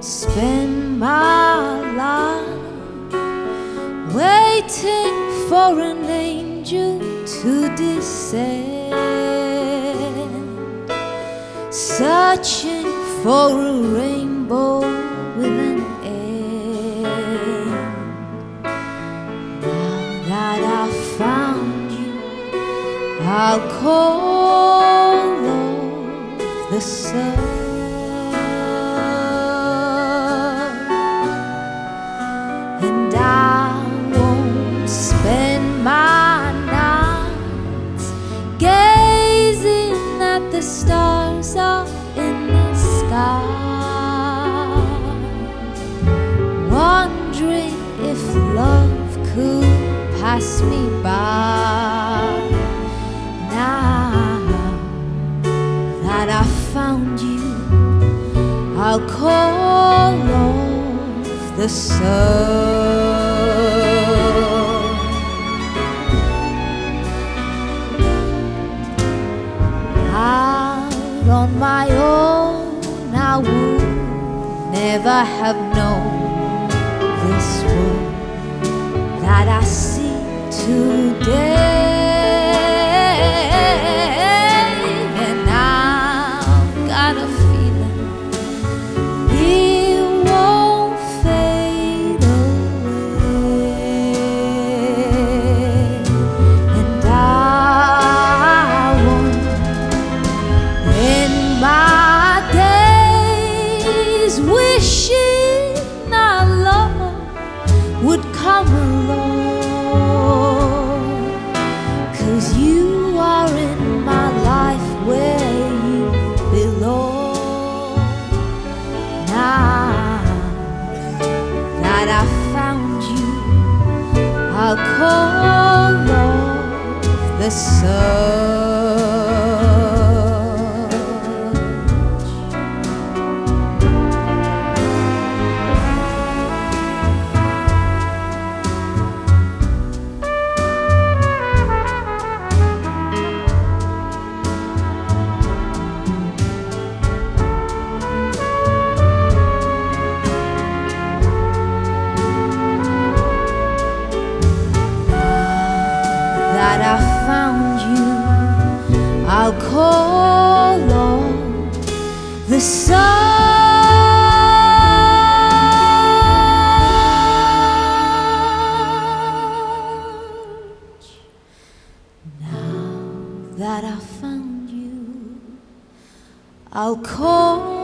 spend my life waiting for an angel to descend, searching for a rainbow with an end. Now that I found you, I'll call off the sun. Wondering if love could pass me by. Now that I found you, I'll call off the sun. Out on my own, I would never have known that I see today. And I've got a Cause you are in my life where you belong. Now that I found you, I'll call off the search. I'll call on the sun. Now that I found you, I'll call